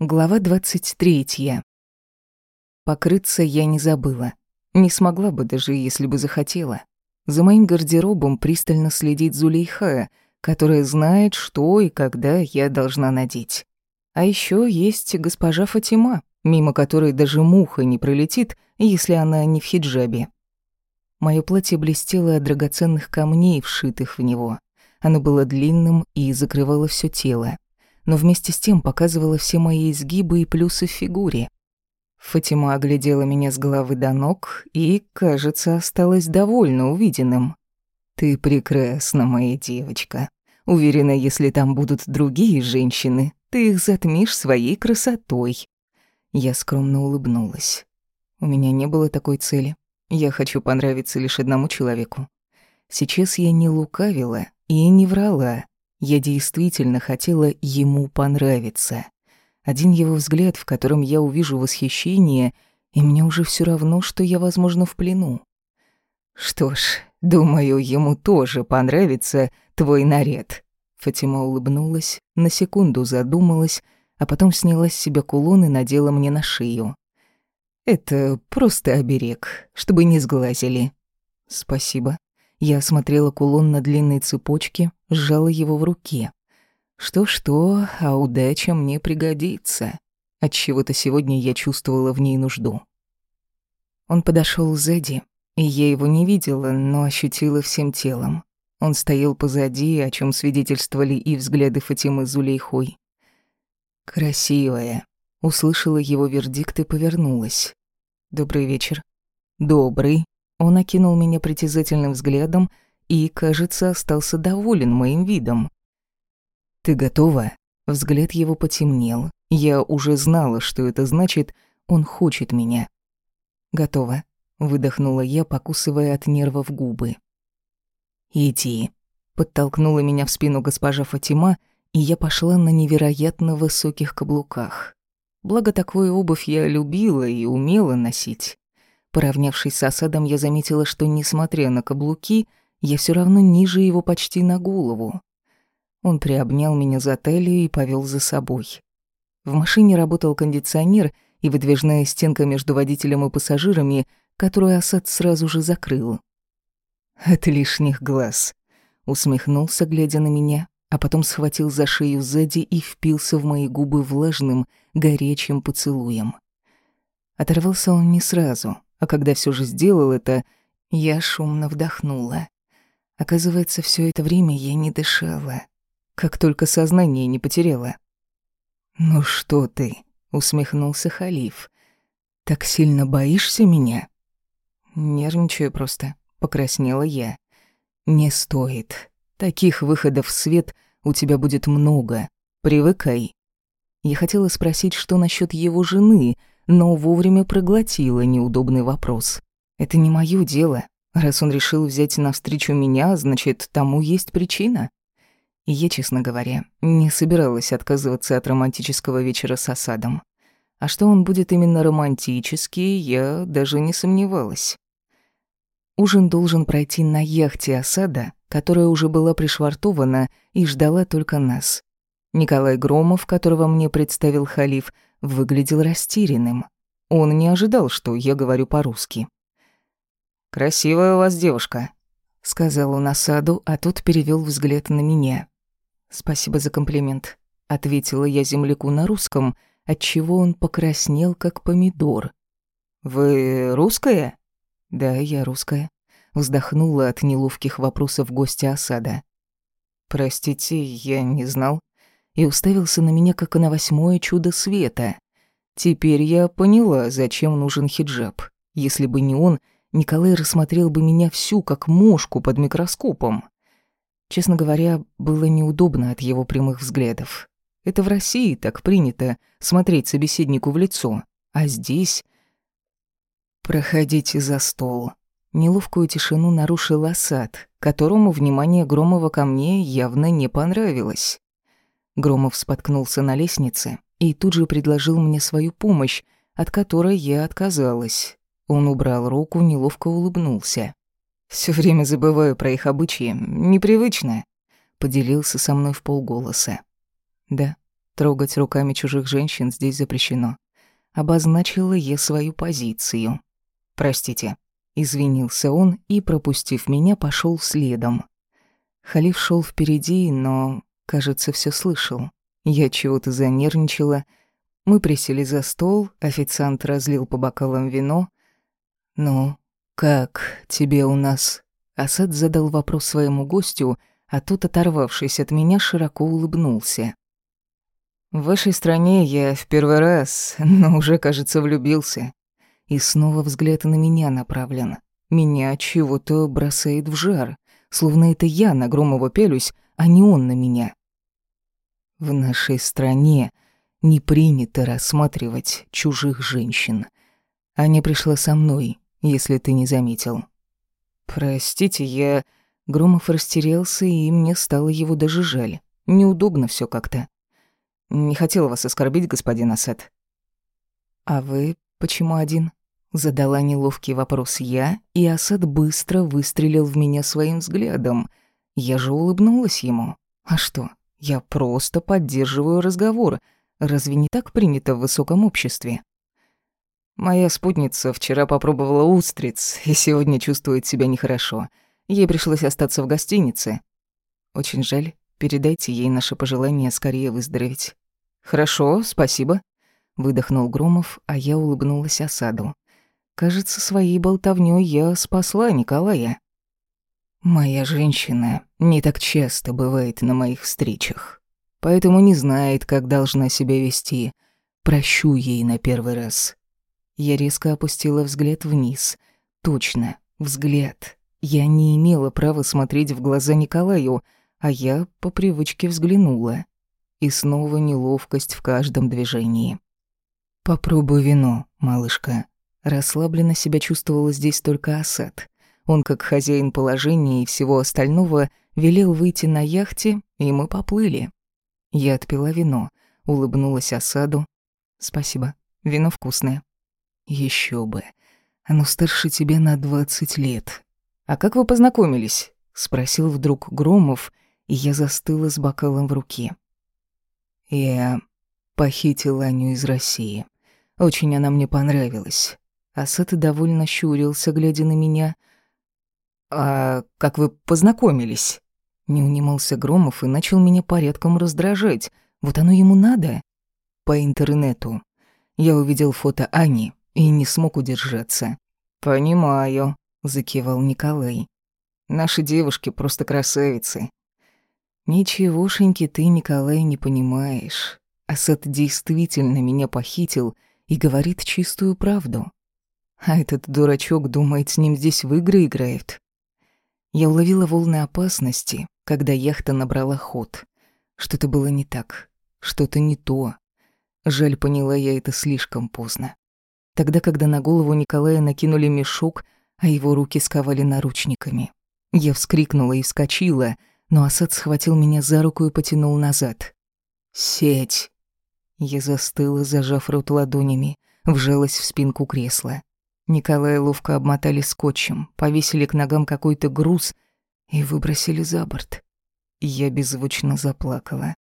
Глава 23. Покрыться я не забыла. Не смогла бы даже, если бы захотела. За моим гардеробом пристально следит Зулейха, которая знает, что и когда я должна надеть. А еще есть госпожа Фатима, мимо которой даже муха не пролетит, если она не в хиджабе. Моё платье блестело от драгоценных камней, вшитых в него. Оно было длинным и закрывало все тело но вместе с тем показывала все мои изгибы и плюсы в фигуре. Фатима оглядела меня с головы до ног и, кажется, осталась довольна увиденным. «Ты прекрасна, моя девочка. Уверена, если там будут другие женщины, ты их затмишь своей красотой». Я скромно улыбнулась. У меня не было такой цели. Я хочу понравиться лишь одному человеку. Сейчас я не лукавила и не врала. Я действительно хотела ему понравиться. Один его взгляд, в котором я увижу восхищение, и мне уже все равно, что я, возможно, в плену. Что ж, думаю, ему тоже понравится твой наряд. Фатима улыбнулась, на секунду задумалась, а потом сняла с себя кулон и надела мне на шею. Это просто оберег, чтобы не сглазили. Спасибо. Я осмотрела кулон на длинной цепочке, сжала его в руке. Что-что, а удача мне пригодится. Отчего-то сегодня я чувствовала в ней нужду. Он подошел сзади, и я его не видела, но ощутила всем телом. Он стоял позади, о чем свидетельствовали и взгляды Фатимы Зулейхой. «Красивая», — услышала его вердикт и повернулась. «Добрый вечер». «Добрый», он окинул меня притязательным взглядом и, кажется, остался доволен моим видом. «Ты готова?» Взгляд его потемнел. Я уже знала, что это значит «он хочет меня». «Готова», — выдохнула я, покусывая от нервов губы. «Иди», — подтолкнула меня в спину госпожа Фатима, и я пошла на невероятно высоких каблуках. Благо, такую обувь я любила и умела носить. Поравнявшись с осадом, я заметила, что, несмотря на каблуки, я все равно ниже его почти на голову. Он приобнял меня за талию и повел за собой. В машине работал кондиционер и выдвижная стенка между водителем и пассажирами, которую Асад сразу же закрыл. «От лишних глаз», — усмехнулся, глядя на меня, а потом схватил за шею сзади и впился в мои губы влажным, горячим поцелуем. Оторвался он не сразу — а когда все же сделал это, я шумно вдохнула. Оказывается, все это время я не дышала, как только сознание не потеряла. «Ну что ты?» — усмехнулся Халиф. «Так сильно боишься меня?» «Нервничаю просто», — покраснела я. «Не стоит. Таких выходов в свет у тебя будет много. Привыкай». Я хотела спросить, что насчет его жены, но вовремя проглотила неудобный вопрос. Это не моё дело. Раз он решил взять навстречу меня, значит, тому есть причина. Я, честно говоря, не собиралась отказываться от романтического вечера с осадом. А что он будет именно романтический, я даже не сомневалась. Ужин должен пройти на яхте осада, которая уже была пришвартована и ждала только нас. Николай Громов, которого мне представил халиф, выглядел растерянным. Он не ожидал, что я говорю по-русски. «Красивая у вас девушка», — сказал он осаду, а тот перевел взгляд на меня. «Спасибо за комплимент», — ответила я земляку на русском, отчего он покраснел, как помидор. «Вы русская?» «Да, я русская», — вздохнула от неловких вопросов гостя осада. «Простите, я не знал», и уставился на меня, как на восьмое чудо света. Теперь я поняла, зачем нужен хиджаб. Если бы не он, Николай рассмотрел бы меня всю, как мошку под микроскопом. Честно говоря, было неудобно от его прямых взглядов. Это в России так принято смотреть собеседнику в лицо, а здесь... «Проходите за стол». Неловкую тишину нарушил Асад, которому внимание Громова ко мне явно не понравилось. Громов споткнулся на лестнице и тут же предложил мне свою помощь, от которой я отказалась. Он убрал руку, неловко улыбнулся. Всё время забываю про их обычаи, непривычно», — поделился со мной в полголоса. «Да, Трогать руками чужих женщин здесь запрещено. Обозначила я свою позицию. Простите. Извинился он и, пропустив меня, пошел следом. Халиф шел впереди, но, кажется, все слышал. Я чего-то занервничала. Мы присели за стол, официант разлил по бокалам вино. «Ну, как тебе у нас?» Асад задал вопрос своему гостю, а тот, оторвавшись от меня, широко улыбнулся. «В вашей стране я в первый раз, но уже, кажется, влюбился». И снова взгляд на меня направлен. Меня чего-то бросает в жар, словно это я на Громова пелюсь, а не он на меня. В нашей стране не принято рассматривать чужих женщин. Аня пришла со мной, если ты не заметил. Простите, я... Громов растерялся, и мне стало его даже жаль. Неудобно все как-то. Не хотел вас оскорбить, господин Асад. А вы почему один? Задала неловкий вопрос я, и Асад быстро выстрелил в меня своим взглядом. Я же улыбнулась ему. А что? Я просто поддерживаю разговор. Разве не так принято в высоком обществе? Моя спутница вчера попробовала устриц и сегодня чувствует себя нехорошо. Ей пришлось остаться в гостинице. Очень жаль. Передайте ей наше пожелание скорее выздороветь. Хорошо, спасибо. Выдохнул Громов, а я улыбнулась осаду. Кажется, своей болтовнёй я спасла Николая. Моя женщина не так часто бывает на моих встречах, поэтому не знает, как должна себя вести. Прощу ей на первый раз. Я резко опустила взгляд вниз. Точно, взгляд. Я не имела права смотреть в глаза Николаю, а я по привычке взглянула. И снова неловкость в каждом движении. «Попробуй вино, малышка». Расслабленно себя чувствовала здесь только Асад. Он, как хозяин положения и всего остального, велел выйти на яхте, и мы поплыли. Я отпила вино, улыбнулась Асаду. «Спасибо, вино вкусное». Еще бы. Оно старше тебя на двадцать лет. А как вы познакомились? Спросил вдруг Громов, и я застыла с бокалом в руке. Я похитил Аню из России. Очень она мне понравилась. Асад довольно щурился, глядя на меня. «А как вы познакомились?» Не унимался Громов и начал меня порядком раздражать. Вот оно ему надо. По интернету. Я увидел фото Ани, и не смог удержаться. «Понимаю», — закивал Николай. «Наши девушки просто красавицы». «Ничегошеньки ты, Николай, не понимаешь. Асад действительно меня похитил и говорит чистую правду. А этот дурачок думает, с ним здесь в игры играют». Я уловила волны опасности, когда яхта набрала ход. Что-то было не так, что-то не то. Жаль, поняла я это слишком поздно тогда, когда на голову Николая накинули мешок, а его руки сковали наручниками. Я вскрикнула и вскочила, но Асад схватил меня за руку и потянул назад. «Сеть!» Я застыла, зажав рот ладонями, вжалась в спинку кресла. Николая ловко обмотали скотчем, повесили к ногам какой-то груз и выбросили за борт. Я беззвучно заплакала.